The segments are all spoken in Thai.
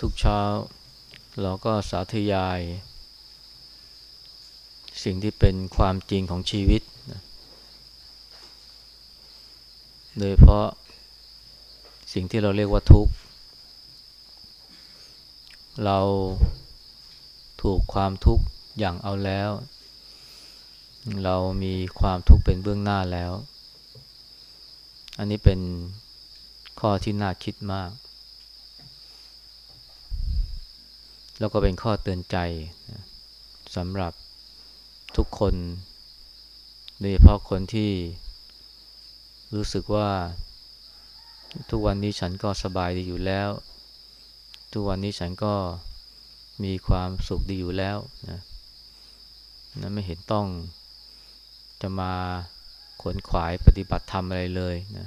ทุกเช้า เราก็สาธยาย สิ่งที่เป็นความจริงของชีวิตนะโดยเพราะสิ่งที่เราเรียกว่าทุกข์ เราถูกความทุกข์อย่างเอาแล้ว เรามีความทุกข์เป็นเบื้องหน้าแล้ว อันนี้เป็นข้อที่น่าคิดมาก แล้วก็เป็นข้อเตือนใจสำหรับทุกคนโดยเฉพาะคนที่รู้สึกว่า ทุกวันนี้ฉันก็สบายดีอยู่แล้ว ทุกวันนี้ฉันก็มีความสุขดีอยู่แล้วนะนะไม่เห็นต้องจะมาขนขวายปฏิบัติธรรมอะไรเลยนะ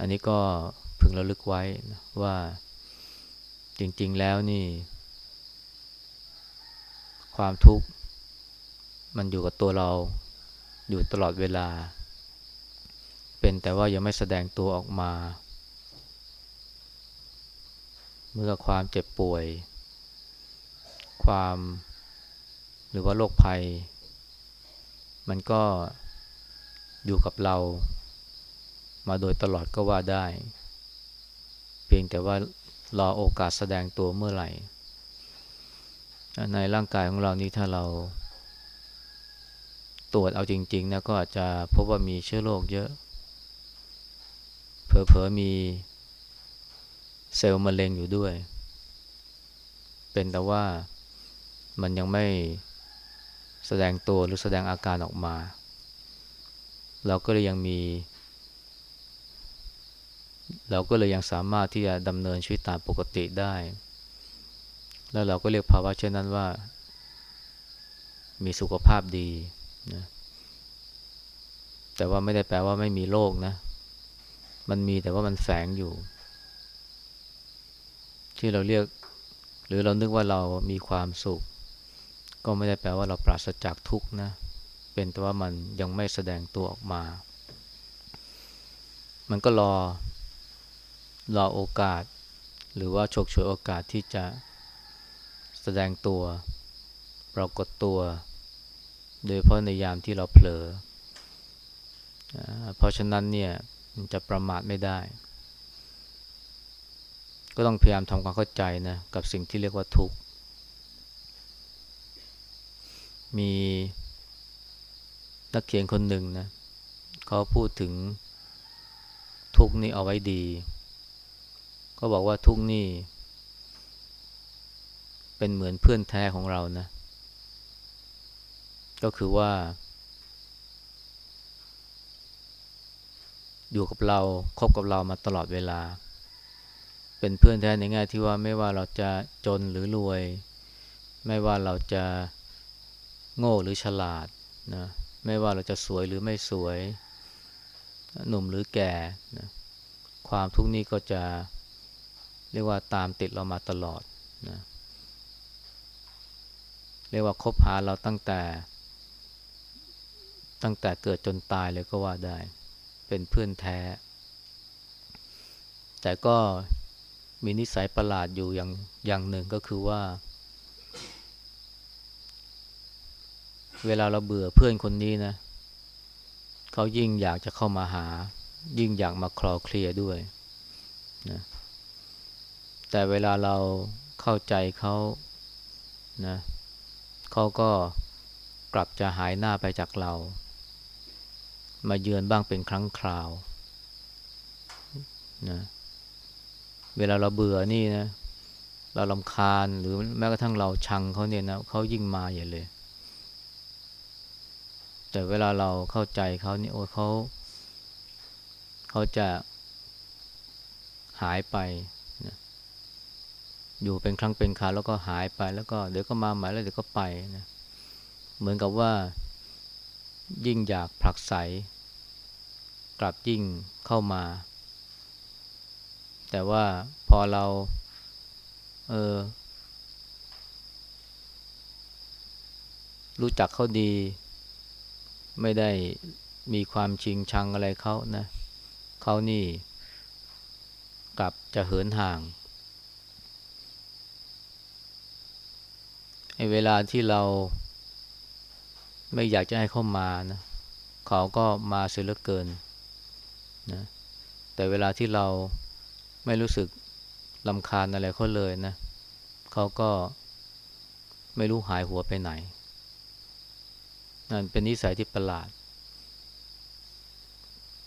อันนี้ก็พึงระลึกไว้นะว่า จริง ๆ แล้วนี่ ความทุกข์ มันอยู่กับตัวเราอยู่ตลอดเวลา เป็นแต่ว่ายังไม่แสดงตัวออกมา เมื่อความเจ็บป่วย ความหรือว่าโรคภัย มันก็อยู่กับเรา มาโดยตลอดก็ว่าได้ เพียงแต่ว่า รอโอกาสแสดงตัวเมื่อไหร่ ในร่างกายของเรานี้ถ้าเรา ตรวจเอาจริงๆนะก็อาจจะพบว่ามีเชื้อโรคเยอะ เผลอๆมีเซลล์มะเร็งอยู่ด้วย เป็นแต่ว่ามันยังไม่แสดงตัวหรือแสดงอาการออกมา เราก็เลยยังมี เราก็เลยยังสามารถที่จะดำเนินชีวิตตามปกติได้ แล้วเราก็เรียกภาวะเช่นนั้นว่า มีสุขภาพดีนะแต่ว่าไม่ได้แปลว่าไม่มีโรคนะ มันมีแต่ว่ามันแฝงอยู่ ที่เราเรียก หรือเรานึกว่าเรามีความสุข ก็ไม่ได้แปลว่าเราปราศจากทุกข์นะ เป็นแต่ว่ามันยังไม่แสดงตัวออกมา มันก็รอ รอโอกาส หรือว่าฉกฉวยโอกาสที่จะแสดงตัว ปรากฏตัว โดยเพราะในยามที่เราเผลอ เพราะฉะนั้นเนี่ยจะประมาทไม่ได้ ก็ต้องพยายามทำความเข้าใจนะกับสิ่งที่เรียกว่าทุกข์ มีนักเขียนคนหนึ่งนะเขาพูดถึงทุกข์นี่เอาไว้ดี ก็บอกว่าทุกนี่ เป็นเหมือนเพื่อนแท้ของเรานะ ก็คือว่า อยู่กับเราคบกับเรามาตลอดเวลา เป็นเพื่อนแท้ในแง่ที่ว่าไม่ว่าเราจะจนหรือรวย ไม่ว่าเราจะโง่หรือฉลาดนะไม่ว่าเราจะสวยหรือไม่สวย หนุ่มหรือแก่นะความทุกข์นี้ก็จะ เรียกว่าตามติดเรามาตลอดนะเรียกว่าคบหาเราตั้งแต่ ตั้งแต่เกิดจนตายเลยก็ว่าได้ เป็นเพื่อนแท้ แต่ก็มีนิสัยประหลาดอยู่อย่างอย่างหนึ่งก็คือว่า เวลาเราเบื่อเพื่อนคนนี้นะเขายิ่งอยากจะเข้ามาหา ยิ่งอยากมาคลอเคลียด้วยนะ แต่เวลาเราเข้าใจเขานะเขาก็กลับจะหายหน้าไปจากเรา มาเยือนบ้างเป็นครั้งคราวนะเวลาเราเบื่อนี่นะ เราลำคาญหรือแม้กระทั่งเราชังเขาเนี่ยนะเขายิ่งมาอย่เลย แต่เวลาเราเข้าใจเขานี่โอ้เขาเขาจะหายไป อยู่เป็นครั้งเป็นคราวแล้วก็หายไปแล้วก็เดี๋ยวก็มาใหม่แล้วเดี๋ยวก็ไปนะเหมือนกับว่า ยิ่งอยากผลักไสกลับยิ่งเข้ามา แต่ว่าพอเราเออรู้จักเขาดี ไม่ได้มีความชิงชังอะไรเขานะเขานี่กลับจะเหินห่าง เวลาที่เราไม่อยากจะให้เข้ามานะเขาก็มาเสียเหลือเกินนะแต่เวลาที่เราไม่รู้สึกลำคาญอะไรเขาเลยนะเขาก็ไม่รู้หายหัวไปไหนนั่นเป็นนิสัยที่ประหลาด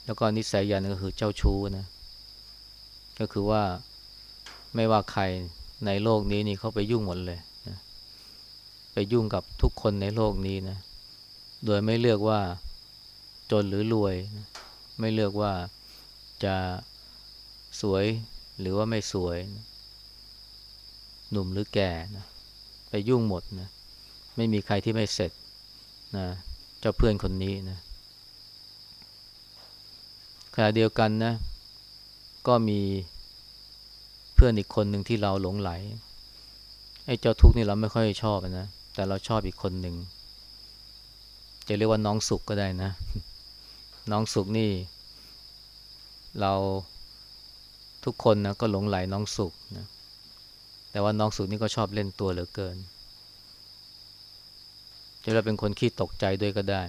แล้วก็นิสัยอย่างนึงก็คือเจ้าชู้นะก็คือว่าไม่ว่าใครในโลกนี้นี่เขาไปยุ่งหมดเลย ไปยุ่งกับทุกคนในโลกนี้นะ โดยไม่เลือกว่าจนหรือรวยนะไม่เลือกว่าจะสวยหรือว่าไม่สวยนะหนุ่มหรือแก่นะไปยุ่งหมดนะไม่มีใครที่ไม่เสร็จนะเจ้าเพื่อนคนนี้นะขณะเดียวกันนะ ก็มีเพื่อนอีกคนหนึ่งที่เราหลงไหลไอ้เจ้าทุกนี่เราไม่ค่อยชอบนะ แต่เราชอบอีกคนหนึ่ง จะเรียกว่าน้องสุขก็ได้นะ น้องสุขนี่ เราทุกคนนะก็หลงไหลน้องสุขนะแต่ว่าน้องสุขนี่ก็ชอบเล่นตัวเหลือเกิน จะเราเป็นคนขี้ตกใจด้วยก็ได้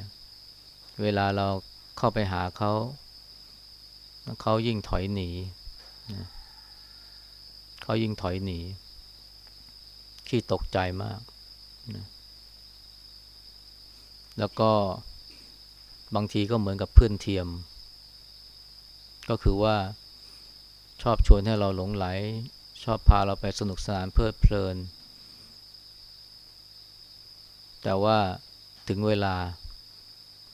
เวลาเราเข้าไปหาเขา เขายิ่งถอยหนีนะเขายิ่งถอยหนี ขี้ตกใจมาก นะแล้วก็บางทีก็เหมือนกับเพื่อนเทียม ก็คือว่าชอบชวนให้เราหลงไหล ชอบพาเราไปสนุกสนานเพลิดเพลิน แต่ว่าถึงเวลา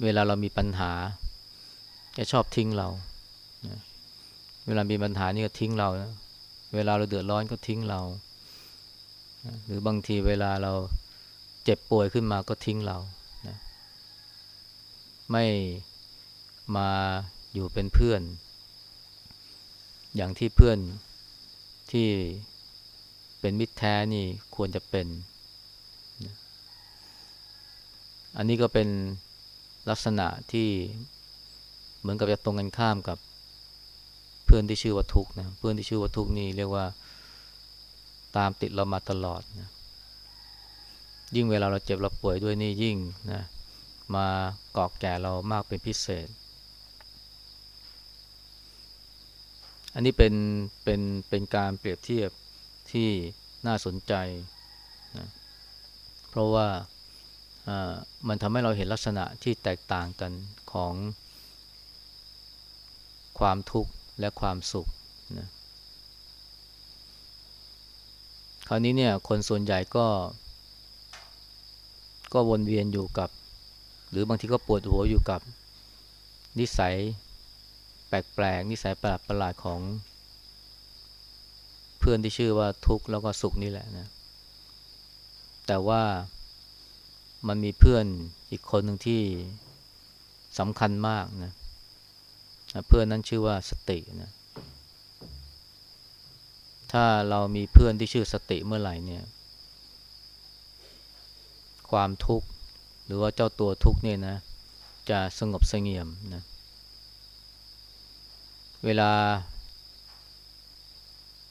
เวลาเรามีปัญหา จะชอบทิ้งเรา เวลามีปัญหานี่ก็ทิ้งเรา เวลาเราเดือดร้อนก็ทิ้งเรา หรือบางทีเวลาเรา จ็บป่วยขึ้นมาก็ทิ้งเราไม่มาอยู่เป็นเพื่อน อย่างที่เพื่อนที่เป็นมิตรแท้นี่ควรจะเป็น อันนี้ก็เป็นลักษณะที่เหมือนกับจะตรงกันข้ามกับเพื่อนที่ชื่อว่าทุกนะ เพื่อนที่ชื่อว่าทุกนี่เรียกว่าตามติดเรามาตลอดนะ ยิ่งเวลาเราเจ็บเราป่วยด้วยนี่ยิ่งนะมาเกอกแก่เรามากเป็นพิเศษ อันนี้เป็นเป็นเป็นการเปรียบเทียบที่น่าสนใจนะเพราะว่ามันทำให้เราเห็นลักษณะที่แตกต่างกันของความทุกข์และความสุขนะคราวนี้เนี่ยคนส่วนใหญ่ก็ ก็วนเวียนอยู่กับ หรือบางทีก็ปวดหัวอยู่กับนิสัยแปลกๆนิสัยประหลาดประหลาดของ เพื่อนที่ชื่อว่าทุกข์แล้วก็สุขนี่แหละนะ แต่ว่ามันมีเพื่อนอีกคนหนึ่งที่สำคัญมากนะเพื่อนนั้นชื่อว่าสตินะถ้าเรามีเพื่อนที่ชื่อสติเมื่อไหร่เนี่ย ความทุกข์ หรือว่าเจ้าตัวทุกเนี่ยนะ จะสงบสงเงียมนะเวลา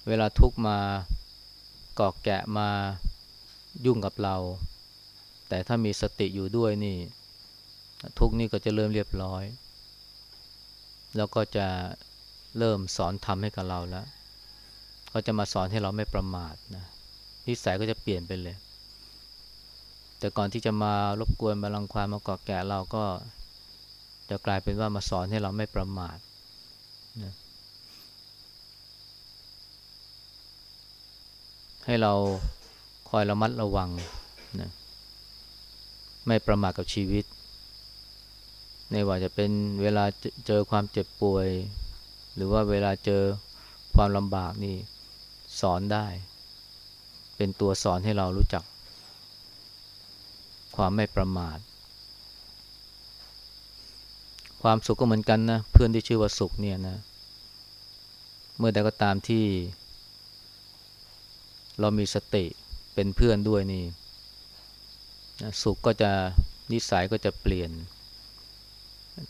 เวลาทุกข์มาเกอกแกะมายุ่งกับเรา แต่ถ้ามีสติอยู่ด้วยนี่ ทุกนี่ก็จะเริ่มเรียบร้อย แล้วก็จะเริ่มสอนทำให้กับเราแล้ว ก็จะมาสอนให้เราไม่ประมาทนะนิสัยก็จะเปลี่ยนไปเลย แต่ก่อนที่จะมารบกวนมาลังควานมาก่อแก่เราก็จะกลายเป็นว่ามาสอนให้เราไม่ประมาทนะให้เราคอยระมัดระวังนะไม่ประมาทกับชีวิต ในว่าจะเป็นเวลาเจอความเจ็บป่วย หรือว่าเวลาเจอความลำบากนี่สอนได้ เป็นตัวสอนให้เรารู้จัก ความไม่ประมาท ความสุขก็เหมือนกันนะเพื่อนที่ชื่อว่าสุขเนี่ยนะ เมื่อใดก็ตามที่ เรามีสติเป็นเพื่อนด้วยนี่นะสุขก็จะนิสัยก็จะเปลี่ยน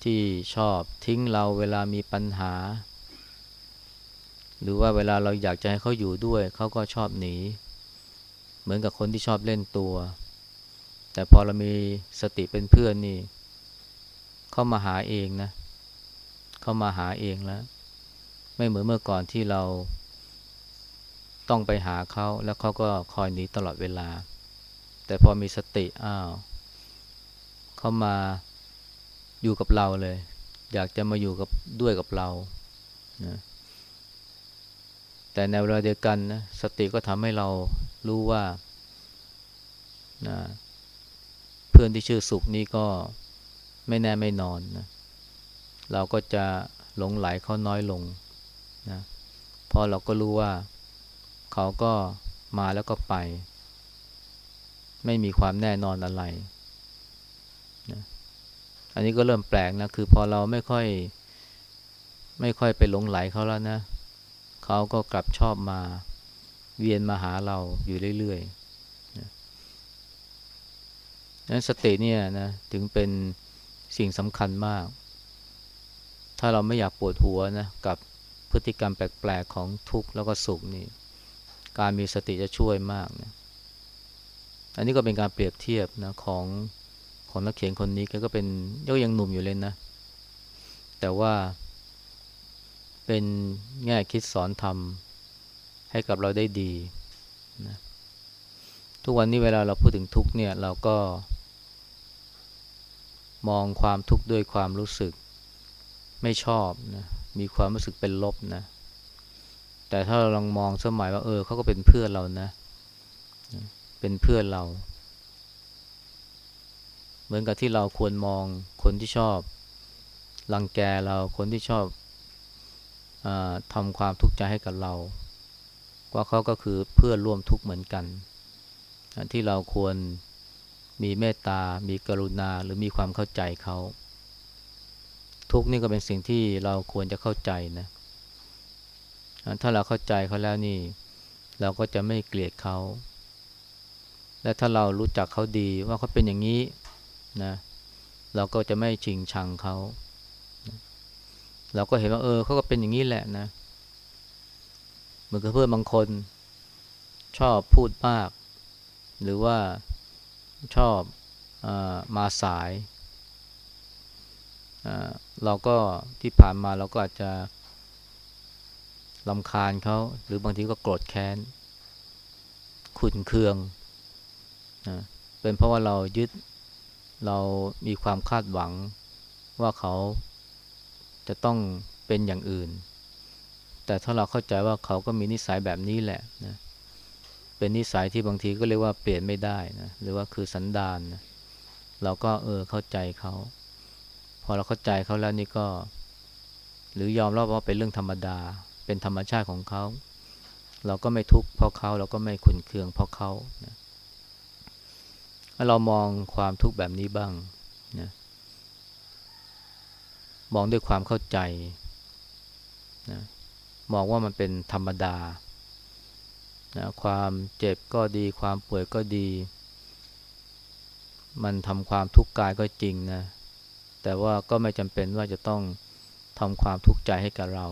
ที่ชอบทิ้งเราเวลามีปัญหา หรือว่าเวลาเราอยากจะให้เขาอยู่ด้วย เขาก็ชอบหนี เหมือนกับคนที่ชอบเล่นตัว แต่พอเรามีสติเป็นเพื่อนนี่ เข้ามาหาเองนะ เข้ามาหาเองแล้ว ไม่เหมือนเมื่อก่อนที่เราต้องไปหาเขาแล้วเขาก็คอยหนีตลอดเวลา แต่พอมีสติอ้าวเขามาอยู่กับเราเลย อยากจะมาอยู่กับด้วยกับเรานะแต่ในเวลาเดียวกันนะสติก็ทำให้เรารู้ว่านะ พื่อนที่ชื่อสุขนี่ก็ไม่แน่ไม่นอนนะเราก็จะหลงไหลเขาน้อยลงนะเพราะเราก็รู้ว่าเขาก็มาแล้วก็ไป ไม่มีความแน่นอนอะไรนะอันนี้ก็เริ่มแปลกนะ คือพอเราไม่ค่อย ไม่ค่อยไปหลงไหลเขาแล้วนะ เขาก็กลับชอบมา เวียนมาหาเราอยู่เรื่อยๆ นั้นสติเนี่ยนะถึงเป็นสิ่งสำคัญมาก ถ้าเราไม่อยากปวดหัวนะกับพฤติกรรมแปลกๆของทุกข์แล้วก็สุขนี่ การมีสติจะช่วยมากนะอันนี้ก็เป็นการเปรียบเทียบนะของของนักเขียนคนนี้แกก็เป็นก็ยังหนุ่มอยู่เลยนะ แต่ว่า เป็นแง่คิดสอนธรรมให้กับเราได้ดีนะทุกวันนี้เวลาเราพูดถึงทุกเนี่ย เราก็ มองความทุกข์ด้วยความรู้สึก ไม่ชอบนะมีความรู้สึกเป็นลบนะแต่ถ้าเราลองมองสมัยว่า เออเขาก็เป็นเพื่อนเรานะ เป็นเพื่อนเรา เหมือนกับที่เราควรมองคนที่ชอบรังแกเราคนที่ชอบอทำความทุกข์ใจให้กับเรา ว่าเขาก็คือเพื่อนร่วมทุกข์เหมือนกัน ที่เราควร มีเมตตา มีกรุณา หรือมีความเข้าใจเขา ทุกนี่ก็เป็นสิ่งที่เราควรจะเข้าใจนะ ถ้าเราเข้าใจเขาแล้วนี่ เราก็จะไม่เกลียดเขา และถ้าเรารู้จักเขาดีว่าเขาเป็นอย่างนี้นะ เราก็จะไม่ชิงชังเขา เราก็เห็นว่าเออเขาก็เป็นอย่างนี้แหละนะ เหมือนกับเพื่อนบางคนชอบพูดมาก หรือว่า ชอบอมาสายเราก็ที่ผ่านมาเราก็อาจจะลำคาญเขาหรือบางทีก็โกรธแค้น ขุนเคืองนะเป็นเพราะว่าเรายึดเรามีความคาดหวังว่าเขาจะต้องเป็นอย่างอื่น แต่ถ้าเราเข้าใจว่าเขาก็มีนิสัยแบบนี้แหละนะเป็นนิสัยที่บางทีก็เรียกว่าเปลี่ยนไม่ได้นะหรือว่าคือสันดานนะเราก็เออเข้าใจเขา พอเราเข้าใจเขาแล้วนี่ก็ หรือยอมรับว่าเป็นเรื่องธรรมดา เป็นธรรมชาติของเขา เราก็ไม่ทุกข์เพราะเขาเราก็ไม่ขุนเคืองเพราะเขานะเรามองความทุกข์แบบนี้บ้างนะมองด้วยความเข้าใจนะมองว่ามันเป็นธรรมดา นะความเจ็บก็ดี ความป่วยก็ดี มันทำความทุกข์กายก็จริงนะ แต่ว่าก็ไม่จำเป็นว่าจะต้องทำความทุกข์ใจให้กับเรา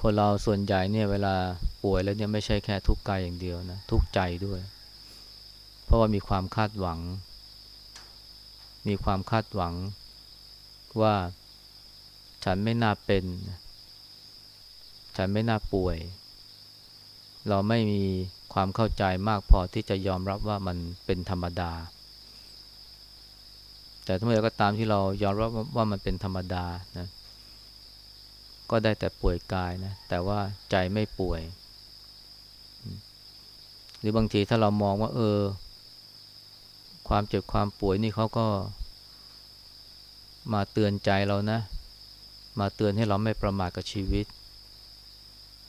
คนเราส่วนใหญ่เนี่ยเวลาป่วยแล้วเนี่ยไม่ใช่แค่ทุกข์กายอย่างเดียวนะ ทุกข์ใจด้วย เพราะว่ามีความคาดหวัง มีความคาดหวังว่าฉันไม่น่าเป็น ฉันไม่น่าป่วย เราไม่มีความเข้าใจมากพอที่จะยอมรับว่ามันเป็นธรรมดา แต่ทั้งหมดก็ตามที่เรายอมรับว่ามันเป็นธรรมดานะก็ได้แต่ป่วยกายนะแต่ว่าใจไม่ป่วย หรือบางทีถ้าเรามองว่า เออ ความเจ็บความป่วยนี่เขาก็ มาเตือนใจเรานะ มาเตือนให้เราไม่ประมาทกับชีวิต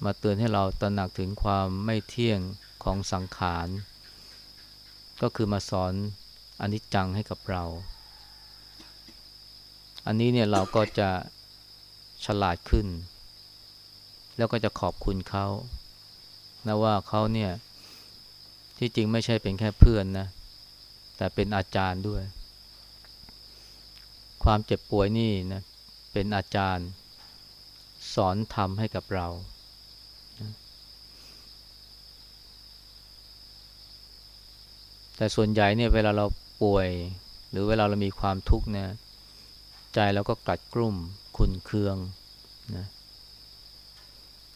มาเตือนให้เราตระหนักถึงความไม่เที่ยงของสังขาร ก็คือมาสอนอนิจจังให้กับเรา อันนี้เนี่ยเราก็จะฉลาดขึ้น แล้วก็จะขอบคุณเขานะว่าเขาเนี่ยที่จริงไม่ใช่เป็นแค่เพื่อนนะ แต่เป็นอาจารย์ด้วย ความเจ็บป่วยนี่นะเป็นอาจารย์ สอนทำให้กับเรา แต่ส่วนใหญ่เนี่ยเวลาเราป่วย หรือเวลาเรามีความทุกข์เนี่ยใจเราก็กลัดกลุ่มขุนเคืองนะ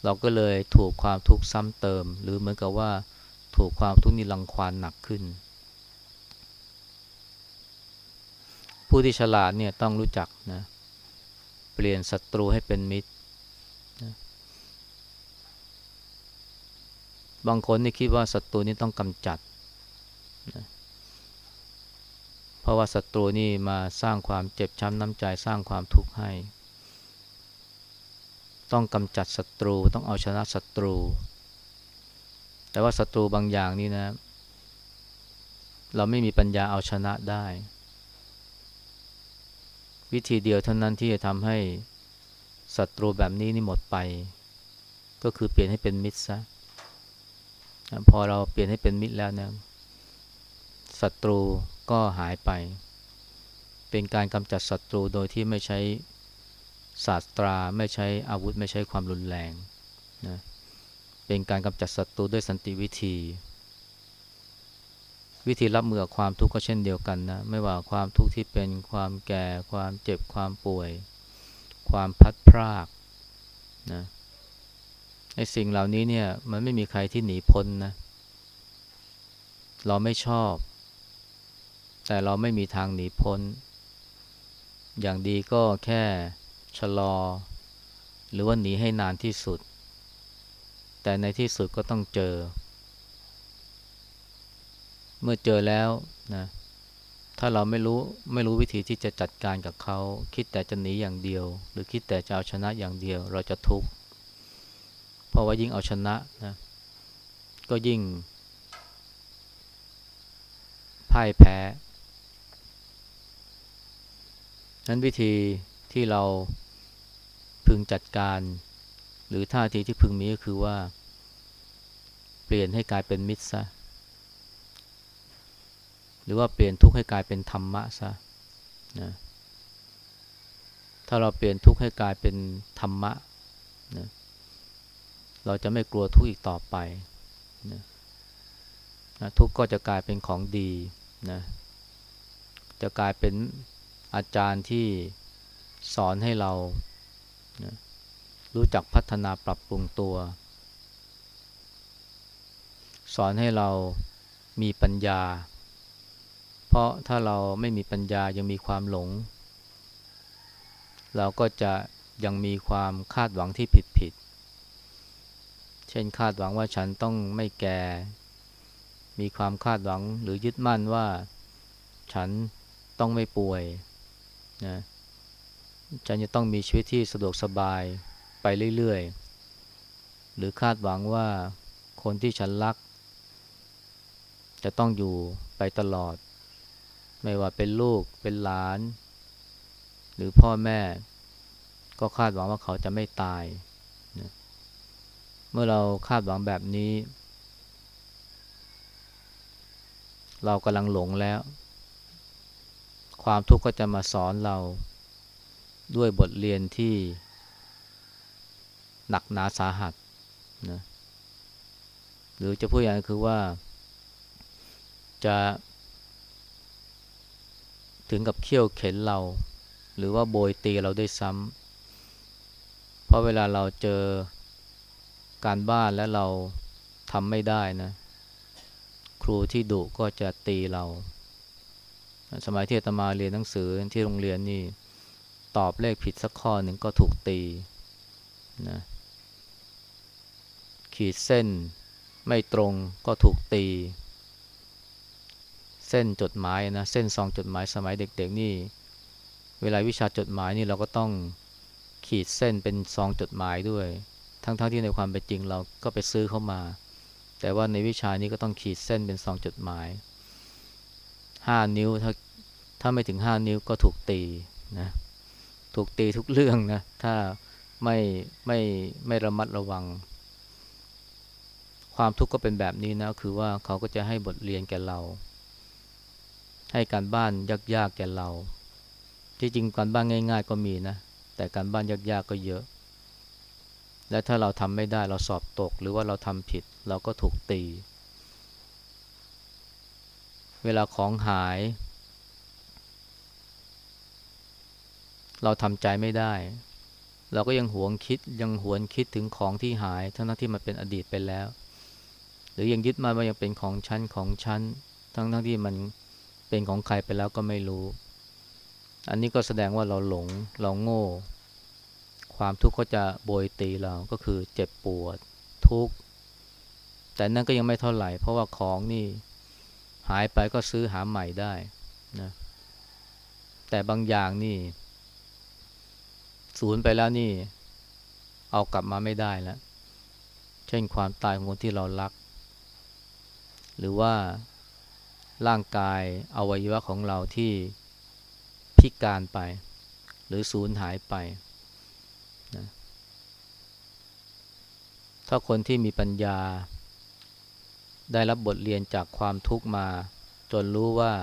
เราก็เลยถูกความทุกข์ซ้ำเติม หรือเหมือนกับว่าถูกความทุกข์นี้รังควานหนักขึ้น ผู้ที่ฉลาดเนี่ยต้องรู้จักนะเปลี่ยนศัตรูให้เป็นมิตรนะบางคนนี่คิดว่าศัตรูนี้ต้องกำจัด นะเพราะว่าศัตรูนี่มาสร้างความเจ็บช้ำน้ำใจสร้างความทุกข์ให้ ต้องกำจัดศัตรูต้องเอาชนะศัตรู แต่ว่าศัตรูบางอย่างนี่นะ เราไม่มีปัญญาเอาชนะได้ วิธีเดียวเท่านั้นที่จะทำให้ศัตรูแบบนี้นี่หมดไป ก็คือเปลี่ยนให้เป็นมิตรซะพอเราเปลี่ยนให้เป็นมิตรแล้วเนี่ย ศัตรูก็หายไป เป็นการกำจัดศัตรูโดยที่ไม่ใช้ศาสตราไม่ใช้อาวุธไม่ใช้ความรุนแรงนะเป็นการกำจัดศัตรูด้วยสันติวิธี วิธีรับมือกับความทุกข์ก็เช่นเดียวกันนะไม่ว่าความทุกข์ที่เป็นความแก่ ความเจ็บความป่วย ความพัดพรากนะไอ้สิ่งเหล่านี้เนี่ยมันไม่มีใครที่หนีพ้นนะเราไม่ชอบ แต่เราไม่มีทางหนีพ้น อย่างดีก็แค่ชะลอ หรือว่าหนีให้นานที่สุด แต่ในที่สุดก็ต้องเจอ เมื่อเจอแล้วนะถ้าเราไม่รู้ไม่รู้วิธีที่จะจัดการกับเขา คิดแต่จะหนีอย่างเดียว หรือคิดแต่จะเอาชนะอย่างเดียว เราจะทุกข์เพราะว่ายิ่งเอาชนะนะก็ยิ่งพ่ายแพ้ นั้นวิธีที่เราพึงจัดการ หรือท่าทีที่พึงมีก็คือว่า เปลี่ยนให้กลายเป็นมิตรซะหรือว่าเปลี่ยนทุกข์ให้กลายเป็นธรรมะซะนะถ้าเราเปลี่ยนทุกข์ให้กลายเป็นธรรมะนะเราจะไม่กลัวทุกข์อีกต่อไปนะนะทุกข์ก็จะกลายเป็นของดีนะจะกลายเป็น อาจารย์ที่สอนให้เรานะรู้จักพัฒนาปรับปรุงตัว สอนให้เรามีปัญญา เพราะถ้าเราไม่มีปัญญายังมีความหลง เราก็จะยังมีความคาดหวังที่ผิดผิด เช่นคาดหวังว่าฉันต้องไม่แก่ มีความคาดหวังหรือยึดมั่นว่า ฉันต้องไม่ป่วย นะฉันจะต้องมีชีวิตที่สะดวกสบายไปเรื่อยๆ หรือคาดหวังว่าคนที่ฉันรัก จะต้องอยู่ไปตลอด ไม่ว่าเป็นลูกเป็นหลาน หรือพ่อแม่ ก็คาดหวังว่าเขาจะไม่ตายนะเมื่อเราคาดหวังแบบนี้ เรากำลังหลงแล้ว ความทุกข์ก็จะมาสอนเราด้วยบทเรียนที่ หนักหนาสาหัสนะหรือจะพูดอย่างคือว่า จะ ถึงกับเขี่ยวเข็นเรา หรือว่าโบยตีเราด้วยซ้ำเพราะเวลาเราเจอการบ้านแล้วเราทำไม่ได้นะ ครูที่ดุก็จะตีเรา สมัยที่อาตมาเรียนหนังสือที่โรงเรียนนี่ตอบเลขผิดสักข้อหนึ่งก็ถูกตีนะขีดเส้นไม่ตรงก็ถูกตี เส้นจดหมายนะเส้นซองจดหมายสมัยเด็กๆนี่ เวลาวิชาจดหมายนี่เราก็ต้องขีดเส้นเป็นซองจดหมายด้วย ทั้งๆทที่ในความเป็นจริงเราก็ไปซื้อเข้ามา แต่ว่าในวิชานี้ก็ต้องขีดเส้นเป็นซองจดหมาย ห้านิ้วถ้าถ้าไม่ถึงห้านิ้วก็ถูกตีนะถูกตีทุกเรื่องนะ ถ้าไม่ไม่ไม่ระมัดระวัง ความทุกข์ก็เป็นแบบนี้นะ คือว่าเขาก็จะให้บทเรียนแก่เรา ให้การบ้านยากๆแก่เรา ที่จริงการบ้านง่าย ๆ ก็มีนะ แต่การบ้านยากๆก็เยอะ และถ้าเราทำไม่ได้เราสอบตก หรือว่าเราทำผิด เราก็ถูกตี เวเวลาของหาย เราทำใจไม่ได้ เราก็ยังหวงคิดยังหวนคิดถึงของที่หายทั้งที่มันเป็นอดีตไปแล้ว หรือยังยึดมาว่ายังเป็นของชั้นของชั้น ทั้งทั้งที่มันเป็นของใครไปแล้วก็ไม่รู้ อันนี้ก็แสดงว่าเราหลงเราโง่ ความทุกข์ก็จะโบยตีเราก็คือเจ็บปวดทุกข์แต่นั่นก็ยังไม่เท่าไหร่ เพราะว่าของนี่ หายไปก็ซื้อหาใหม่ได้นะแต่บางอย่างนี่สูญไปแล้วนี่ เอากลับมาไม่ได้แล้ว เช่นความตายของคนที่เรารัก หรือว่าร่างกายอวัยวะของเราที่พิการไป หรือสูญหายไปนะถ้าคนที่มีปัญญา ได้รับบทเรียนจากความทุกข์มา จนรู้ว่า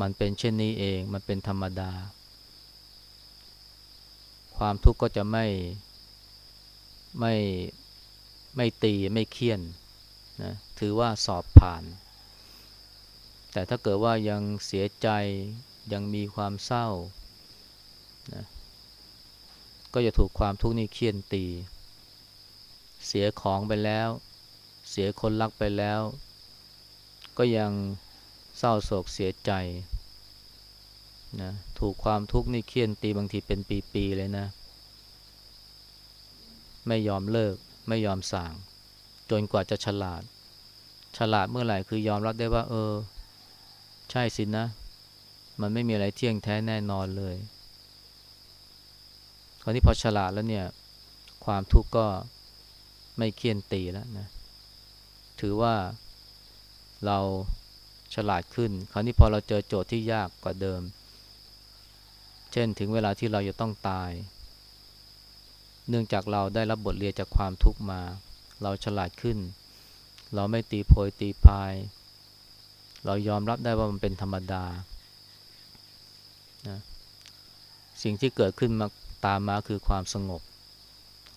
มันเป็นเช่นนี้เองมันเป็นธรรมดา ความทุกข์ก็จะไม่ไม่ไม่ตีไม่เคี่ยนนะถือว่าสอบผ่าน แต่ถ้าเกิดว่ายังเสียใจยังมีความเศร้านะก็จะถูกความทุกข์นี้เคี่ยนตี เสียของไปแล้ว เสียคนรักไปแล้ว ก็ยังเศร้าโศกเสียใจนะถูกความทุกข์นี่เคี่ยนตีบางทีเป็นปีๆเลยนะ ไม่ยอมเลิก ไม่ยอมสั่งจนกว่าจะฉลาด ฉลาดเมื่อไหร่คือยอมรับได้ว่า เออ ใช่สินะ มันไม่มีอะไรเที่ยงแท้แน่นอนเลยคราวนี้พอฉลาดแล้วเนี่ย ความทุกข์ก็ไม่เคี่ยนตีแล้วนะ ถือว่าเราฉลาดขึ้น คราวนี้พอเราเจอโจทย์ที่ยากกว่าเดิม เช่นถึงเวลาที่เราจะต้องตาย เนื่องจากเราได้รับบทเรียนจากความทุกข์มา เราฉลาดขึ้น เราไม่ตีโพยตีพาย เรายอมรับได้ว่ามันเป็นธรรมดานะสิ่งที่เกิดขึ้นมาตามมาคือความสงบ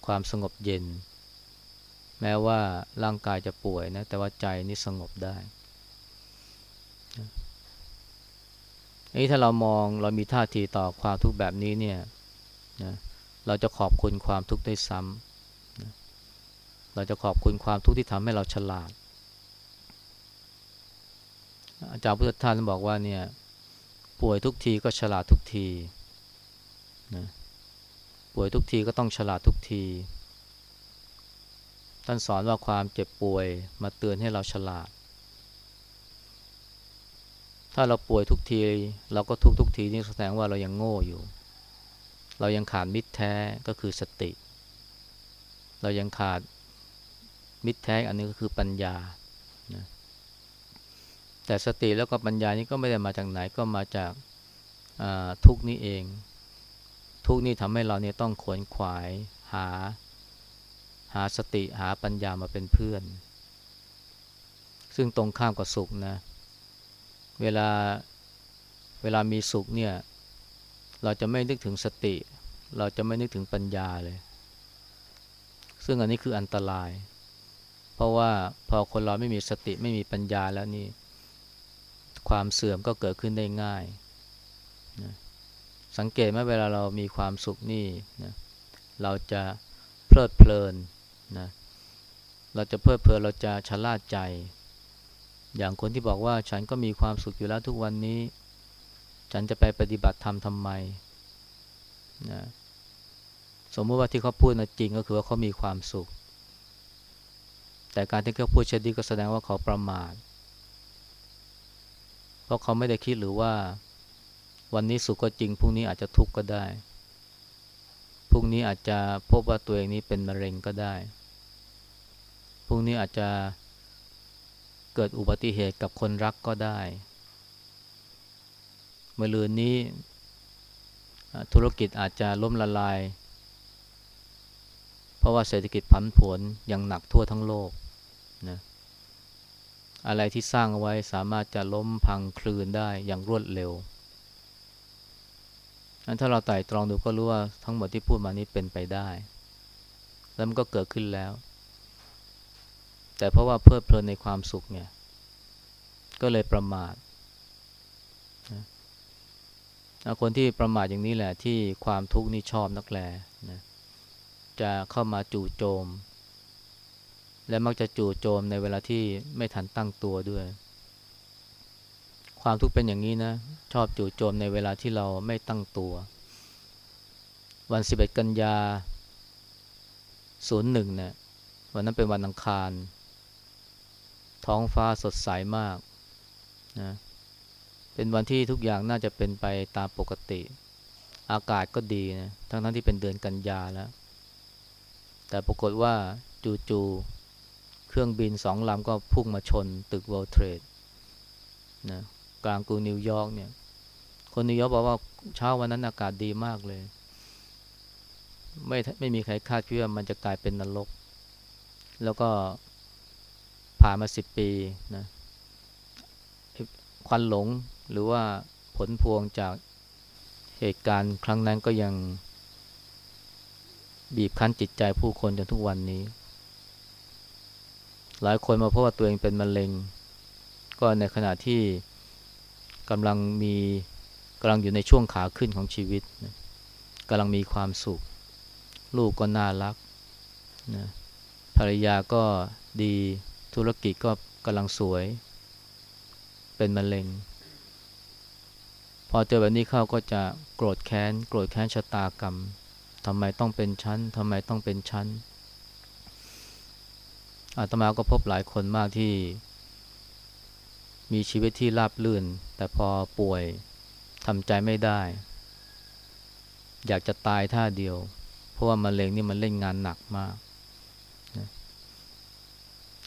ความสงบเย็น แม้ว่าร่างกายจะป่วยนะ แต่ว่าใจนี่สงบได้นี้ถ้าเรามองเรามีท่าทีต่อความทุกข์แบบนี้เนี่ยนะเราจะขอบคุณความทุกข์ได้ซ้ำนะเราจะขอบคุณความทุกข์ที่ทำให้เราฉลาด อาจารย์พุทธทาสบอกว่าเนี่ย ป่วยทุกทีก็ฉลาดทุกทีนะป่วยทุกทีก็ต้องฉลาดทุกที ท่านสอนว่าความเจ็บป่วยมาเตือนให้เราฉลาด ถ้าเราป่วยทุกที เราก็ทุกทุกทีนี่แสดงว่าเรายังโง่อยู่ เรายังขาดมิตรแท้ก็คือสติ เรายังขาดมิตรแท้อันนี้ก็คือปัญญานะแต่สติแล้วก็ปัญญานี้ก็ไม่ได้มาจากไหนก็มาจากทุกนี้เอง ทุกนี้ทำให้เราเนี่ยต้องขวนขวายหาาสติหาปัญญามาเป็นเพื่อน ซึ่งตรงข้ามกับสุขนะ เวลาเวลามีสุขเนี่ย เราจะไม่นึกถึงสติ เราจะไม่นึกถึงปัญญาเลย ซึ่งอันนี้คืออันตราย เพราะว่าพอคนเราไม่มีสติไม่มีปัญญาแล้วนี่ ความเสื่อมก็เกิดขึ้นได้ง่ายนะสังเกตไหมเวลาเรามีความสุขนี่นะเราจะเพลิดเพลิน นะเราจะเพลิดเพลินเราจะชะล่าใจ อย่างคนที่บอกว่าฉันก็มีความสุขอยู่แล้วทุกวันนี้ ฉันจะไปปฏิบัติธรรมทำไมนะสมมติว่าที่เขาพูดนะจริงก็คือว่าเขามีความสุข แต่การที่เขาพูดเช่นนี้ก็แสดงว่าเขาประมาทเพราะเขาไม่ได้คิดหรือว่า วันนี้สุขก็จริงพรุ่งนี้อาจจะทุกข์ก็ได้พรุ่งนี้อาจจะพบว่าตัวเองนี้เป็นมะเร็งก็ได้ พรุ่งนี้อาจจะเกิดอุบัติเหตุกับคนรักก็ได้ เมื่อลืนนี้ธุรกิจอาจจะล้มละลาย เพราะว่าเศรษฐกิจผันผวนอย่างหนักทั่วทั้งโลกนะอะไรที่สร้างเอาไว้สามารถจะล้มพังคลืนได้อย่างรวดเร็วนั้นถ้าเราไต่ตรองดูก็รู้ว่าทั้งหมดที่พูดมานี้เป็นไปได้ แล้วมันก็เกิดขึ้นแล้ว แต่เพราะว่าเพลิดเพลินในความสุขเนี่ย ก็เลยประมาทคนที่ประมาทอย่างนี้แหละที่ความทุกข์นี่ชอบนักแลนะจะเข้ามาจู่โจม และมักจะจู่โจมในเวลาที่ไม่ทันตั้งตัวด้วย ความทุกข์เป็นอย่างนี้นะ ชอบจู่โจมในเวลาที่เราไม่ตั้งตัว วันสิบเอ็ดกันยาศูนย์หนึ่งเนี่ยวันนั้นเป็นวันอังคาร ท้องฟ้าสดใสามากนะเป็นวันที่ทุกอย่างน่าจะเป็นไปตามปกติ อากาศก็ดีนะทั้งทั้งที่เป็นเดือนกันยาแล้ว แต่ปรากฏว่าจู่ๆเครื่องบินสองลำก็พุ่งมาชนตึก World Trade นะกลางกรุงนิวยอร์กเนี่ย คนนิวยอร์กบอกว่าเช้าวันนั้นอากาศดีมากเลย ไม่ไม่มีใครคาดคิดว่ามันจะกลายเป็นนรก แล้วก็ ผ่านมาสิบปีนะควันหลงหรือว่าผลพวงจากเหตุการณ์ครั้งนั้นก็ยัง บีบคั้นจิตใจผู้คนจนทุกวันนี้ หลายคนมาพบว่าตัวเองเป็นมะเร็ง ก็ในขณะที่กำลังมีกำลังอยู่ในช่วงขาขึ้นของชีวิตกำลังมีความสุข ลูกก็น่ารักนะภรรยาก็ดี ธุรกิจก็กำลังสวย เป็นมะเร็ง พอเจอแบบนี้เข้าก็จะโกรธแค้น โกรธแค้นชะตากรรมทำไมต้องเป็นชั้นทำไมต้องเป็นชั้นอาตมาก็พบหลายคนมากที่ มีชีวิตที่ราบลื่น แต่พอป่วยทำใจไม่ได้ อยากจะตายท่าเดียว เพราะว่ามะเร็งนี่มันเล่นงานหนักมาก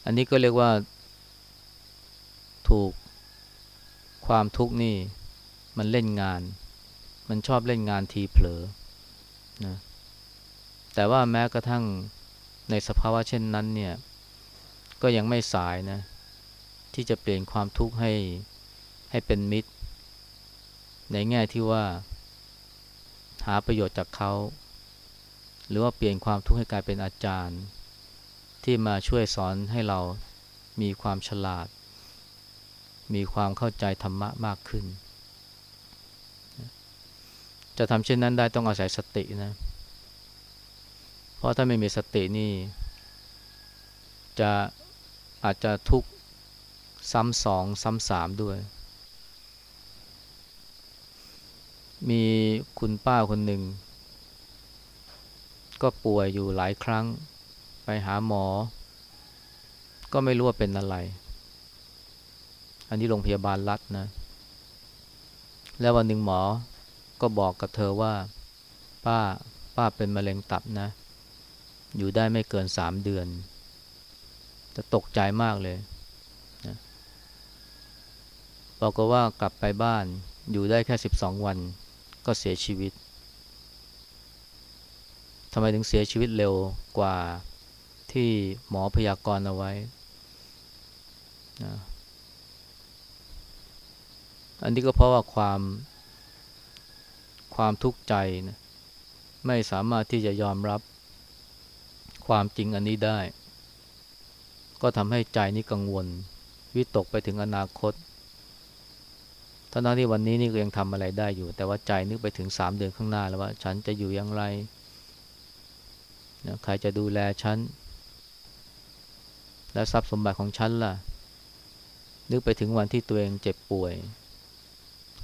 อันนี้ก็เรียกว่า ถูกความทุกข์นี่ มันเล่นงาน มันชอบเล่นงานทีเผลอนะแต่ว่าแม้กระทั่งในสภาวะเช่นนั้นเนี่ย ก็ยังไม่สายนะ ที่จะเปลี่ยนความทุกข์ให้ให้เป็นมิตร ในแง่ที่ว่า หาประโยชน์จากเขา หรือว่าเปลี่ยนความทุกข์ให้กลายเป็นอาจารย์ ที่มาช่วยสอนให้เรามีความฉลาด มีความเข้าใจธรรมะมากขึ้น จะทำเช่นนั้นได้ต้องอาศัยสตินะ เพราะถ้าไม่มีสตินี่ จะอาจจะทุกข์ซ้ำสองซ้ำสามด้วย มีคุณป้าคนหนึ่ง ก็ป่วยอยู่หลายครั้ง ไปหาหมอ ก็ไม่รู้ว่าเป็นอะไร อันนี้โรงพยาบาลรัฐนะ แล้ววันหนึ่งหมอก็บอกกับเธอว่า ป้าป้าเป็นมะเร็งตับนะ อยู่ได้ไม่เกินสามเดือน จะตกใจมากเลยนะบอกก็ว่ากลับไปบ้านอยู่ได้แค่สิบสองวันก็เสียชีวิตทำไมถึงเสียชีวิตเร็วกว่า ที่หมอพยากรณ์เอาไว้นะอันนี้ก็เพราะว่าความความทุกข์ใจนะไม่สามารถที่จะยอมรับความจริงอันนี้ได้ ก็ทำให้ใจนี้กังวล วิตกไปถึงอนาคตทั้งที่วันนี้นี่ก็ยังทำอะไรได้อยู่ แต่ว่าใจนึกไปถึงสามเดือนข้างหน้าแล้วว่า ฉันจะอยู่อย่างไรนะใครจะดูแลฉัน และทรัพย์สมบัติของฉันล่ะ นึกไปถึงวันที่ตัวเองเจ็บป่วย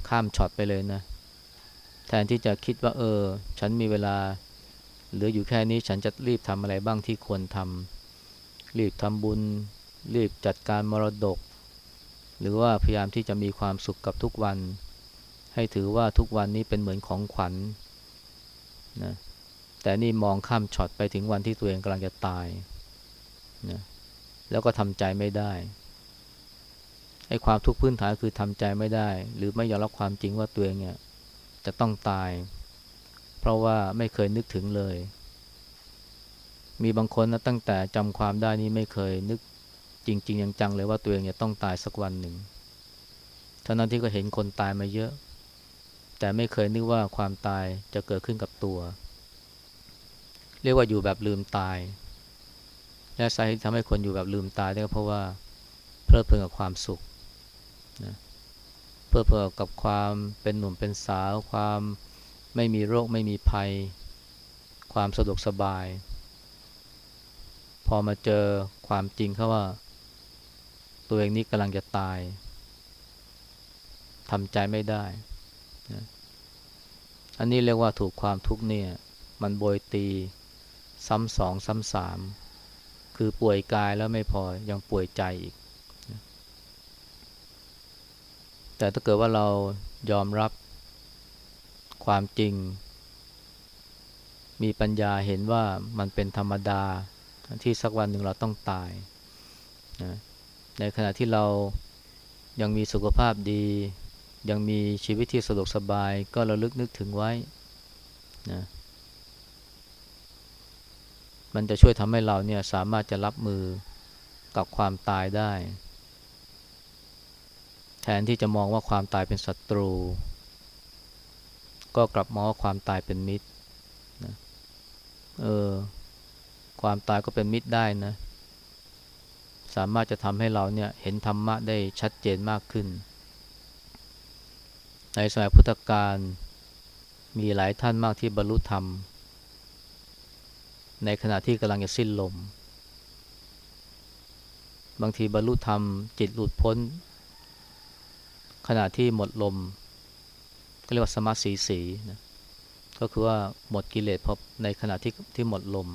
ข้ามช็อตไปเลยนะ แทนที่จะคิดว่า เออ ฉันมีเวลา เหลืออยู่แค่นี้ฉันจะรีบทำอะไรบ้างที่ควรทำรีบทำบุญ รีบจัดการมรดก หรือว่าพยายามที่จะมีความสุขกับทุกวัน ให้ถือว่าทุกวันนี้เป็นเหมือนของขวัญนนะแต่นี่มองข้ามช็อตไปถึงวันที่ตัวเองกำลังจะตายนะ แล้วก็ทำใจไม่ได้ไอ้ความทุกข์พื้นฐานคือทำใจไม่ได้ หรือไม่ยอมรับความจริงว่าตัวเองเนี่ยจะต้องตาย เพราะว่าไม่เคยนึกถึงเลย มีบางคนนะตั้งแต่จำความได้นี่ไม่เคยนึกจริงๆอย่างจังเลยว่าตัวเองจะต้องตายสักวันหนึ่งท่านั้นที่ก็เห็นคนตายมาเยอะ แต่ไม่เคยนึกว่าความตายจะเกิดขึ้นกับตัว เรียกว่าอยู่แบบลืมตาย และสาเหตุทำให้คนอยู่แบบลืมตายได้ก็เพราะว่าเพลิดเพลินกับความสุขนะเพื่อเพื่อกับความเป็นหนุ่มเป็นสาว ความไม่มีโรคไม่มีภัย ความสะดวกสบาย พอมาเจอความจริงเขาว่า ตัวเองนี้กำลังจะตายทำใจไม่ได้นะอันนี้เรียกว่าถูกความทุกข์เนี่ย มันโบยตีซ้ำสองซ้ำสาม คือป่วยกายแล้วไม่พอยังป่วยใจอีก แต่ถ้าเกิดว่าเรายอมรับความจริง มีปัญญาเห็นว่ามันเป็นธรรมดาที่สักวันหนึ่งเราต้องตายนะในขณะที่เรายังมีสุขภาพดี ยังมีชีวิตที่สะดวกสบาย ก็ระลึกนึกถึงไว้นะ มันจะช่วยทำให้เราเนี่ยสามารถจะรับมือกับความตายได้ แทนที่จะมองว่าความตายเป็นศัตรู ก็กลับมองว่าความตายเป็นมิตรนะเออความตายก็เป็นมิตรได้นะ สามารถจะทำให้เราเนี่ยเห็นธรรมะได้ชัดเจนมากขึ้น ในสมัยพุทธกาลมีหลายท่านมากที่บรรลุธรรม ในขณะที่กำลังจะสิ้นลม บางทีบรรลุธรรมจิตหลุดพ้น ขณะที่หมดลม ก็เรียกว่าสมาสีสีนะก็คือว่าหมดกิเลสพบในขณะที่ที่หมดลม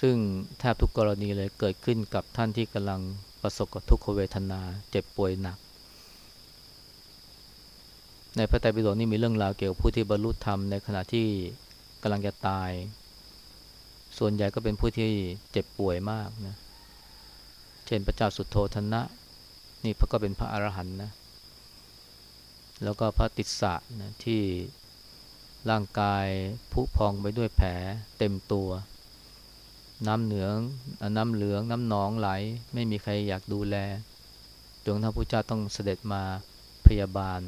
ซึ่งแทบทุกกรณีเลยเกิดขึ้นกับท่านที่กำลังประสบกับทุกขเวทนา เจ็บป่วยหนัก ในพระไตรปิฎกนี่มีเรื่องราวเกี่ยวกับผู้ที่บรรลุธรรมในขณะที่กำลังจะตาย ส่วนใหญ่ก็เป็นผู้ที่เจ็บป่วยมากนะ เช่นพระเจ้าสุโทธนะ นี่พระก็เป็นพระอรหันต์นะ แล้วก็พระติสสะนะที่ร่างกายผุพองไปด้วยแผลเต็มตัว น้ำเหนือง น้ำเหลือง น้ำหนองไหล ไม่มีใครอยากดูแลจนท่านพระเจ้าต้องเสด็จมาพยาบาล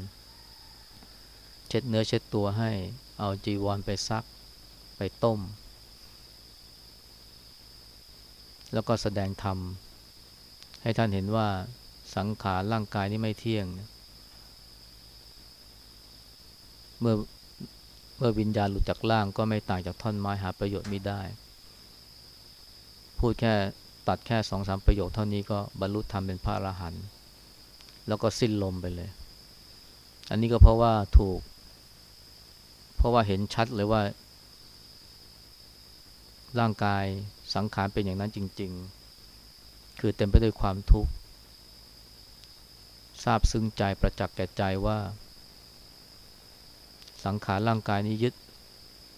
เช็ดเนื้อเช็ดตัวให้ เอาจีวรไปซัก ไปต้ม แล้วก็แสดงธรรม ให้ท่านเห็นว่าสังขารร่างกายนี้ไม่เที่ยง เมื่อเมื่อวิญญาณหลุดจากร่างก็ไม่ต่างจากท่อนไม้หาประโยชน์ไม่ได้ พูดแค่ตัดแค่สองสามประโยคเท่านี้ก็บรรลุธรรมเป็นพระอรหันต์แล้วก็สิ้นลมไปเลย อันนี้ก็เพราะว่าถูก เพราะว่าเห็นชัดเลยว่า ร่างกาย สังขารเป็นอย่างนั้นจริง ๆ คือเต็มไปด้วยความทุกข์ทราบซึ้งใจประจักษ์แก่ใจว่า สังขารร่างกายนี้ยึด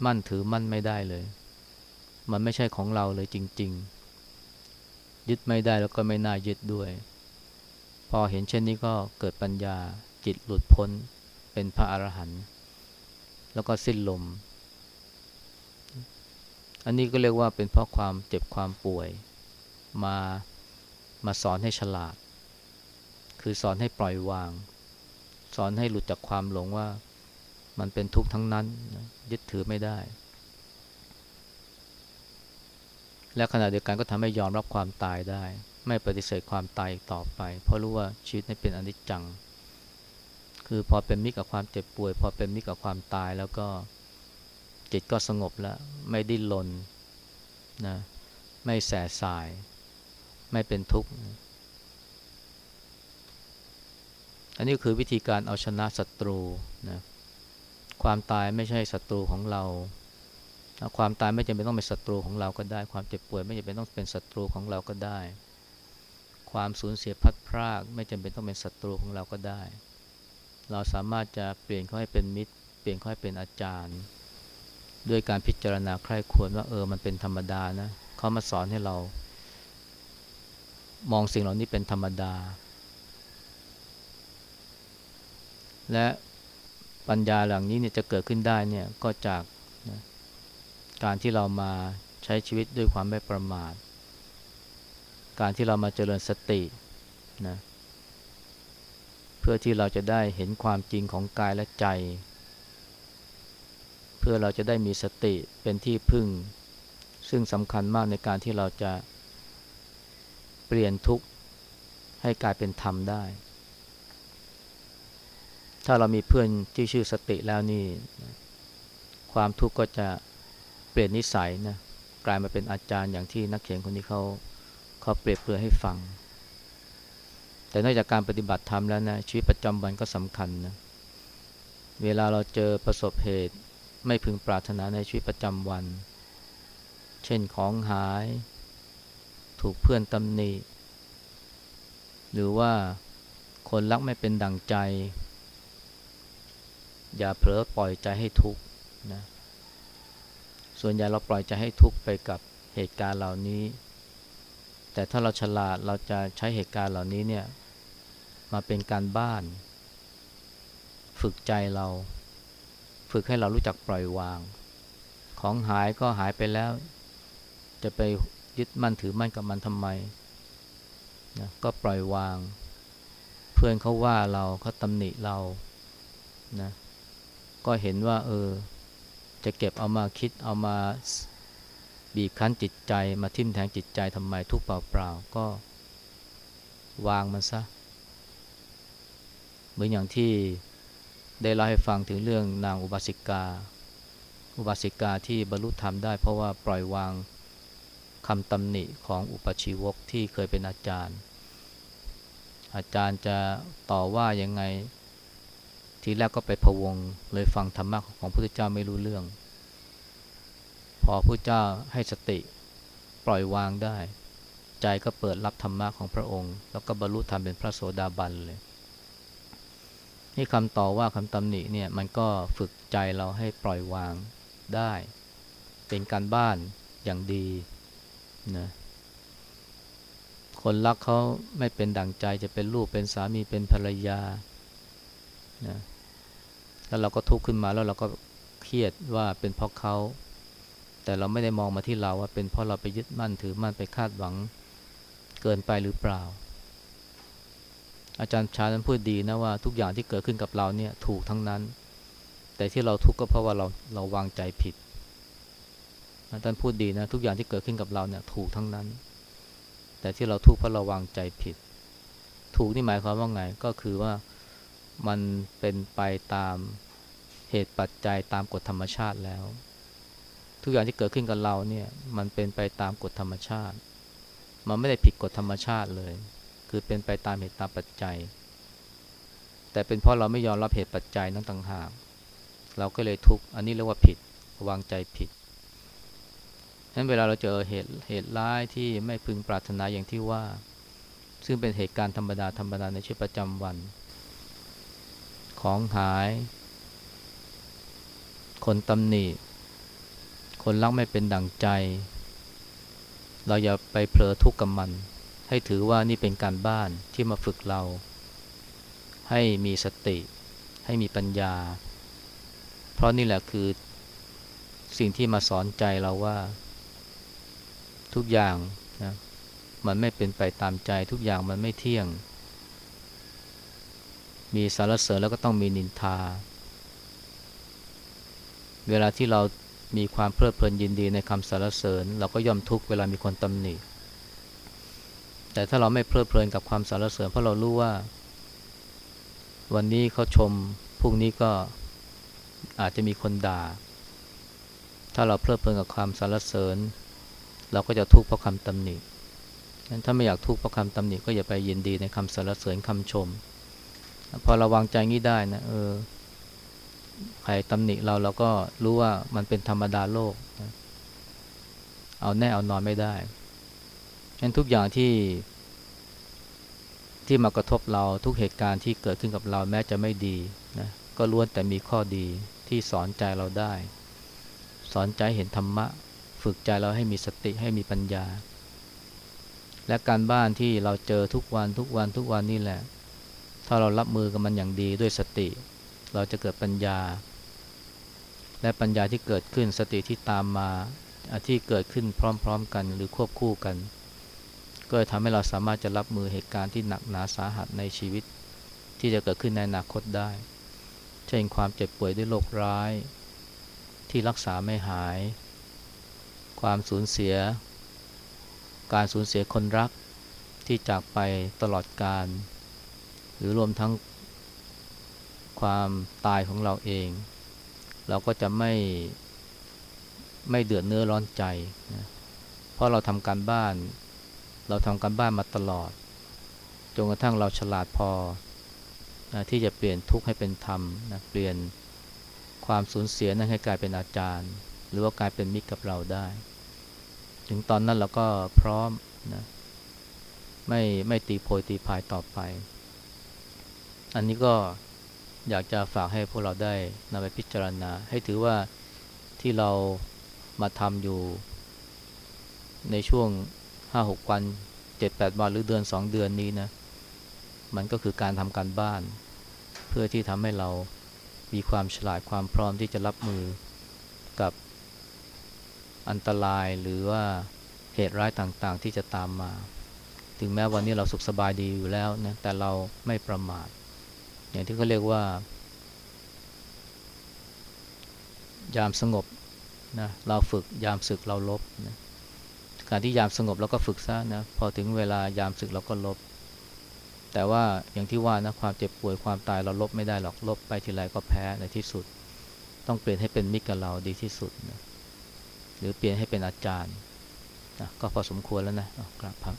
มั่นถือมั่นไม่ได้เลย มันไม่ใช่ของเราเลยจริง ๆ ยึดไม่ได้แล้วก็ไม่น่ายึดด้วย พอเห็นเช่นนี้ก็เกิดปัญญาจิตหลุดพ้นเป็นพระอรหันต์แล้วก็สิ้นลม อันนี้ก็เรียกว่าเป็นเพราะความเจ็บความป่วยมามาสอนให้ฉลาด คือสอนให้ปล่อยวาง สอนให้หลุดจากความหลงว่ามันเป็นทุกข์ทั้งนั้น ยึดถือไม่ได้ และขณะเดียวกันก็ทำให้ยอมรับความตายได้ ไม่ปฏิเสธความตายต่อไป เพราะรู้ว่าชีวิตนี้เป็นอนิจจัง คือพอเป็นมิตรกับความเจ็บป่วย พอเป็นมิตรกับความตายแล้วก็ จิตก็สงบแล้ว ไม่ดิ้นรนนะไม่แสสาย ไม่เป็นทุกข์ อันนี้คือวิธีการเอาชนะศัตรูนะความตายไม่ใช่ศัตรูของเราความตายไม่จำเป็นต้องเป็นศัตรูของเราก็ได้ ความเจ็บป่วยไม่จำเป็นต้องเป็นศัตรูของเราก็ได้ ความสูญเสียพัดพราก ไม่จำเป็นต้องเป็นศัตรูของเราก็ได้ เราสามารถจะเปลี่ยนเขาให้เป็นมิตร เปลี่ยนเขาให้เป็นอาจารย์ ด้วยการพิจารณาใคร่ควรว่าเออมันเป็นธรรมดานะเขามาสอนให้เรา มองสิ่งเหล่านี้เป็นธรรมดา และปัญญาหลังนี้เนี่ยจะเกิดขึ้นได้เนี่ยก็จากนะการที่เรามาใช้ชีวิตด้วยความไม่ประมาท การที่เรามาเจริญสตินะเพื่อที่เราจะได้เห็นความจริงของกายและใจ พื่อเราจะได้มีสติเป็นที่พึ่ง ซึ่งสำคัญมากในการที่เราจะเปลี่ยนทุกข์ให้กลายเป็นธรรมได้ ถ้าเรามีเพื่อนที่ชื่อสติแล้วนี่ ความทุกข์ก็จะเปลี่ยนนิสัยนะกลายมาเป็นอาจารย์อย่างที่นักเขียนคนนี้เขาเขาเปรียบเปรยให้ฟัง แต่นอกจากการปฏิบัติธรรมแล้วนะชีวิตประจำวันก็สำคัญนะเวลาเราเจอประสบเหตุ ไม่พึงปรารถนาในชีวิตประจำวัน เช่นของหาย ถูกเพื่อนตำหนิ หรือว่าคนรักไม่เป็นดังใจ อย่าเผลอปล่อยใจให้ทุกข์นะส่วนใหญ่เราปล่อยใจให้ทุกข์ไปกับเหตุการณ์เหล่านี้ แต่ถ้าเราฉลาดเราจะใช้เหตุการณ์เหล่านี้เนี่ยมาเป็นการบ้าน ฝึกใจเรา ฝึกให้เรารู้จักปล่อยวาง ของหายก็หายไปแล้ว จะไปยึดมั่นถือมั่นกับมันทำไมนะก็ปล่อยวาง เพื่อนเขาว่าเราเขาตำหนิเรานะก็เห็นว่า เออ จะเก็บเอามาคิดเอามาบีบคั้นจิตใจมาทิ่มแทงจิตใจทำไมทุกเปล่าๆก็วางมันซะ เหมือนอย่างที่ ได้เล่าให้ฟังถึงเรื่องนางอุบาสิกา อุบาสิกาที่บรรลุธรรมได้เพราะว่าปล่อยวางคำตำหนิของอุปชีวกที่เคยเป็นอาจารย์ อาจารย์จะต่อว่ายังไง ทีแรกก็ไปพวงเลยฟังธรรมะของพระพุทธเจ้าไม่รู้เรื่อง พอพระเจ้าให้สติปล่อยวางได้ ใจก็เปิดรับธรรมะของพระองค์ แล้วก็บรรลุธรรมเป็นพระโสดาบันเลย นี่คำต่อว่าคำตำหนิเนี่ยมันก็ฝึกใจเราให้ปล่อยวางได้ เป็นการบ้านอย่างดีนะคนรักเขาไม่เป็นดั่งใจจะเป็นลูกเป็นสามีเป็นภรรยานะแล้วเราก็ทุกข์ขึ้นมาแล้วเราก็เครียดว่าเป็นเพราะเขาแต่เราไม่ได้มองมาที่เราว่าเป็นเพราะเราไปยึดมั่นถือมั่นไปคาดหวังเกินไปหรือเปล่า อาจารย์ชานั้นพูดดีนะว่าทุกอย่างที่เกิดขึ้นกับเราเนี่ยถูกทั้งนั้น แต่ที่เราทุกข์ก็เพราะว่าเราเราวางใจผิดท่านพูดดีนะทุกอย่างที่เกิดขึ้นกับเราเนี่ยถูกทั้งนั้น แต่ที่เราทุกข์เพราะเราวางใจผิด ถูกนี่หมายความว่าไงก็คือว่ามันเป็นไปตามเหตุปัจจัยตามกฎธรรมชาติแล้ว ทุกอย่างที่เกิดขึ้นกับเราเนี่ยมันเป็นไปตามกฎธรรมชาติ มันไม่ได้ผิดกฎธรรมชาติเลย คือเป็นไปตามเหตุตามปัจจัย แต่เป็นเพราะเราไม่ยอมรับเหตุปัจจัยนั้นต่างหาก เราก็เลยทุกข์อันนี้เรียกว่าผิดวางใจผิดนั้นเวลาเราเจอเหตุเหตุร้ายที่ไม่พึงปรารถนาอย่างที่ว่า ซึ่งเป็นเหตุการณ์ธรรมดาธรรมดาในชีวิตประจำวัน ของหาย คนตำหนิ คนรักไม่เป็นดั่งใจ เราอย่าไปเผลอทุกข์กับมัน ให้ถือว่านี่เป็นการบ้านที่มาฝึกเรา ให้มีสติ ให้มีปัญญา เพราะนี่แหละคือสิ่งที่มาสอนใจเราว่า ทุกอย่างนะมันไม่เป็นไปตามใจ ทุกอย่างมันไม่เที่ยง มีสารเสริญแล้วก็ต้องมีนินทา เวลาที่เรามีความเพลิดเพลินยินดีในคำสารเสริญ เราก็ย่อมทุกเวลามีคนตำหนิ แต่ถ้าเราไม่เพลิดเพลินกับความสรรเสริญเพราะเรารู้ว่า วันนี้เขาชมพรุ่งนี้ก็อาจจะมีคนด่า ถ้าเราเพลิดเพลินกับความสรรเสริญ เราก็จะทุกข์เพราะคำตำหนิงั้นถ้าไม่อยากทุกข์เพราะคำตำหนิก็อย่าไปยินดีในคำสรรเสริญคำชม พอราวางใจงี้ได้นะเออใครตำหนิเราเราก็รู้ว่ามันเป็นธรรมดาโลก เอาแน่เอานอนไม่ได้ ฉะนั้นทุกอย่างที่ ที่มากระทบเราทุกเหตุการณ์ที่เกิดขึ้นกับเราแม้จะไม่ดีนะก็ล้วนแต่มีข้อดีที่สอนใจเราได้ สอนใจเห็นธรรมะ ฝึกใจเราให้มีสติให้มีปัญญา และการบ้านที่เราเจอทุกวันทุกวันทุกวันนี่แหละ ถ้าเรารับมือกับมันอย่างดีด้วยสติ เราจะเกิดปัญญา และปัญญาที่เกิดขึ้นสติที่ตามมาที่เกิดขึ้นพร้อม ๆ กันหรือควบคู่กัน ก็จะทำให้เราสามารถจะรับมือเหตุการณ์ที่หนักหนาสาหัสในชีวิต ที่จะเกิดขึ้นในอนาคตได้ เช่นความเจ็บป่วยด้วยโรคร้าย ที่รักษาไม่หาย ความสูญเสีย การสูญเสียคนรักที่จากไปตลอดการ หรือรวมทั้งความตายของเราเอง เราก็จะไม่ไม่เดือดเนื้อร้อนใจนะเพราะเราทำการบ้าน เราทำการบ้านมาตลอด จนกระทั่งเราฉลาดพอนะที่จะเปลี่ยนทุกข์ให้เป็นธรรมนะเปลี่ยนความสูญเสียนั้นให้กลายเป็นอาจารย์ หรือว่ากลายเป็นมิตรกับเราได้ ถึงตอนนั้นเราก็พร้อมนะไม่ไม่ตีโพยตีพายต่อไป อันนี้ก็อยากจะฝากให้พวกเราได้นำไปพิจารณา ให้ถือว่าที่เรามาทำอยู่ในช่วง ห้าหกวันเจ็ดแปดวันหรือเดือนสองเดือนนี้นะ มันก็คือการทำการบ้าน เพื่อที่ทำให้เรามีความฉลาดความพร้อมที่จะรับมือกับอันตรายหรือว่าเหตุร้ายต่างๆ ที่จะตามมา ถึงแม้วันนี้เราสุขสบายดีอยู่แล้วนะแต่เราไม่ประมาท อย่างที่เขาเรียกว่า ยามสงบนะเราฝึกยามศึกเราลบนะ การที่ยามสงบเราก็ฝึกซะนะ พอถึงเวลายามศึกเราก็ลบ แต่ว่าอย่างที่ว่านะความเจ็บป่วยความตายเราลบไม่ได้หรอกลบไปทีไรก็แพ้ในที่สุด ต้องเปลี่ยนให้เป็นมิตรกับเราดีที่สุดนะหรือเปลี่ยนให้เป็นอาจารย์นะก็พอสมควรแล้วนะกราบพัก